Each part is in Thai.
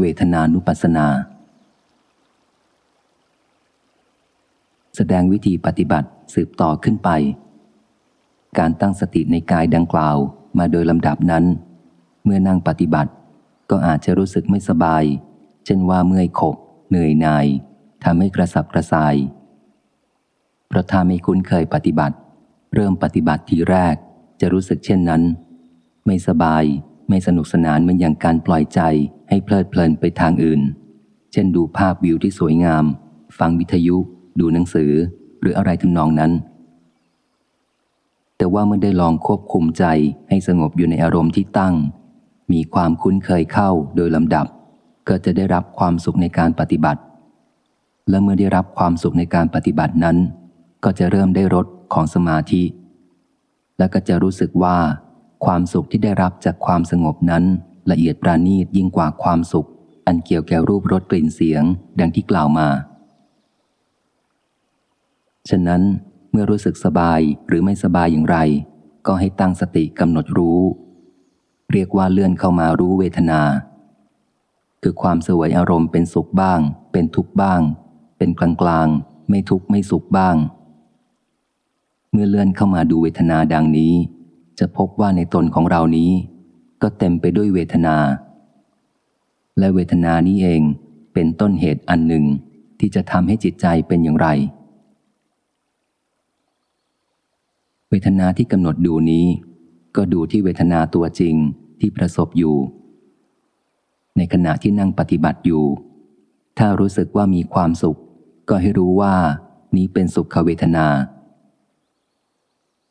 เวทนานุปัสสนา แสดงวิธีปฏิบัติสืบต่อขึ้นไป การตั้งสติในกายดังกล่าวมาโดยลำดับนั้น เมื่อนั่งปฏิบัติ ก็อาจจะรู้สึกไม่สบาย เช่นว่าเมื่อยขบ เหนื่อยหน่ายทำให้กระสับกระส่ายเพราะถ้าไม่คุ้นเคยปฏิบัติ เริ่มปฏิบัติทีแรกจะรู้สึกเช่นนั้น ไม่สบาย ไม่สนุกสนานเหมือนอย่างการปล่อยใจให้เพลิดเพลินไปทางอื่น เช่นดูภาพวิวที่สวยงาม ฟังวิทยุ ดูหนังสือ หรืออะไรทำนองนั้น แต่ว่าเมื่อได้ลองควบคุมใจให้สงบอยู่ในอารมณ์ที่ตั้ง มีความคุ้นเคยเข้าโดยลำดับ ก็จะได้รับความสุขในการปฏิบัติ และเมื่อได้รับความสุขในการปฏิบัตินั้น ก็จะเริ่มได้รสของสมาธิ และก็จะรู้สึกว่า ความสุขที่ได้รับจากความสงบนั้น ละเอียดปราณีตยิ่งกว่าความสุข อันเกี่ยวแก่รูปรสกลิ่นเสียง ดังที่กล่าวมา ฉะนั้นเมื่อรู้สึกสบายหรือไม่สบายอย่างไร ก็ให้ตั้งสติกำหนดรู้ เรียกว่าเลื่อนเข้ามารู้เวทนา คือความสวยอารมณ์เป็นสุขบ้าง เป็นทุกข์บ้าง เป็นกลางกลางไม่ทุกข์ไม่สุขบ้าง เมื่อเลื่อนเข้ามาดูเวทนาดังนี้ จะพบว่าในตนของเรานี้ ก็เต็มไปด้วยเวทนา และเวทนานี้เองเป็นต้นเหตุอันหนึ่งที่จะทำให้จิตใจเป็นอย่างไร เวทนาที่กำหนดดูนี้ ก็ดูที่เวทนาตัวจริงที่ประสบอยู่ ในขณะที่นั่งปฏิบัติอยู่ ถ้ารู้สึกว่ามีความสุข ก็ให้รู้ว่านี้เป็นสุขเวทนา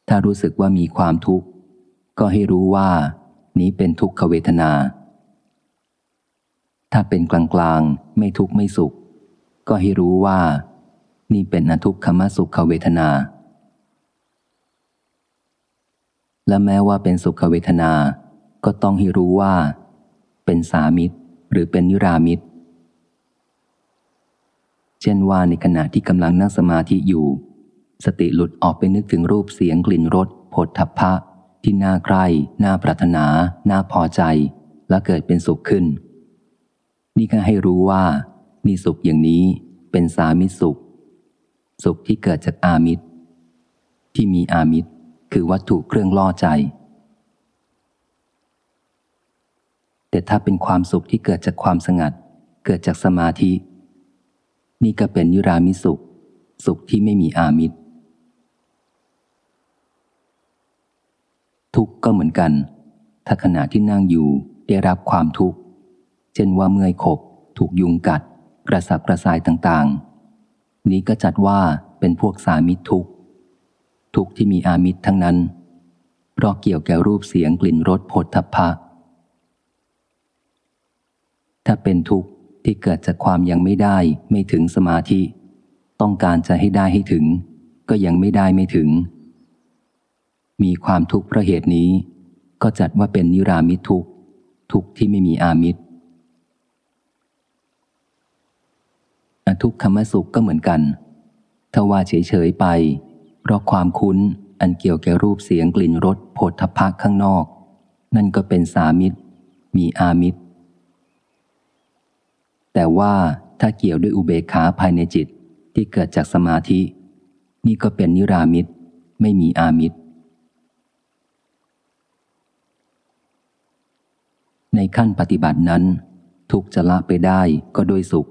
ถ้ารู้สึกว่ามีความทุกข์ ก็ให้รู้ว่า นี้เป็นทุกขเวทนา ถ้าเป็นกลางกลางไม่ทุกข์ไม่สุข ก็ให้รู้ว่า นี่เป็นอทุกขมสุขเวทนา และแม้ว่าเป็นสุขเวทนา ก็ต้องให้รู้ว่า เป็นสามิตรหรือเป็นนิรามิตร เช่นว่าในขณะที่กำลังนั่งสมาธิอยู่ สติหลุดออกไปนึกถึงรูปเสียงกลิ่นรสผลทพะ ที่น่าใคร่น่าปรารถนา น่าพอใจ และเกิดเป็นสุขขึ้น นี่ก็ให้รู้ว่านี่สุขอย่างนี้เป็นสามิสุข สุขที่เกิดจากอามิตร ที่มีอามิตรคือวัตถุเครื่องล่อใจ แต่ถ้าเป็นความสุขที่เกิดจากความสงัด เกิดจากสมาธิ นี่ก็เป็นยุรามิสุข สุขที่ไม่มีอามิตร ทุกข์ก็เหมือนกัน ถ้าขณะที่นั่งอยู่ได้รับความทุกข์ เช่นว่าเมื่อยขบ ถูกยุงกัด กระสับกระส่ายต่างๆ นี้ก็จัดว่าเป็นพวกสามิตรทุกข์ ทุกข์ที่มีอามิตรทั้งนั้น เพราะเกี่ยวแก่รูปเสียงกลิ่นรสผลทัพพะ ถ้าเป็นทุกข์ที่เกิดจากความยังไม่ได้ไม่ถึงสมาธิ ต้องการจะให้ได้ให้ถึง ก็ยังไม่ได้ไม่ถึง มีความทุกข์เพราะเหตุนี้ ก็จัดว่าเป็นนิรามิตทุกข์ทุกข์ที่ไม่มีอามิตรอทุกขมสุขก็เหมือนกัน ถ้าว่าเฉยๆไป เพราะความคุ้นอันเกี่ยวแก่รูปเสียงกลิ่นรสโผฏฐพักข้างนอก นั่นก็เป็นสามิตร มีอามิตร แต่ว่าถ้าเกี่ยวด้วยอุเบกขาภายในจิตที่เกิดจากสมาธิ นี่ก็เป็นนิรามิตร ไม่มีอามิตร ในขั้นปฏิบัตินั้น ทุกจะละไปได้ก็ด้วยสุข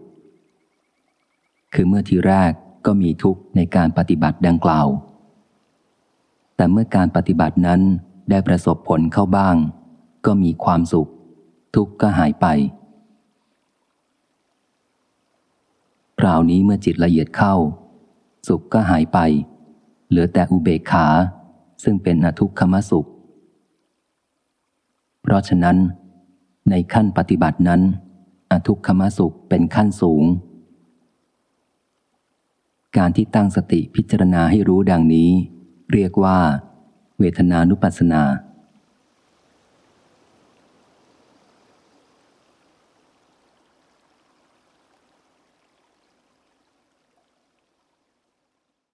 คือเมื่อทีแรกก็มีทุกข์ในการปฏิบัติดังกล่าว แต่เมื่อการปฏิบัตินั้นได้ประสบผลเข้าบ้าง ก็มีความสุข ทุกข์ก็หายไป คราวนี้เมื่อจิตละเอียดเข้า สุขก็หายไป เหลือแต่อุเบกขา ซึ่งเป็นอทุกขมสุข เพราะฉะนั้น ในขั้นปฏิบัตินั้น อทุกขมสุขเป็นขั้นสูง การที่ตั้งสติพิจารณาให้รู้ดังนี้ เรียกว่า เวทนานุปัสสนา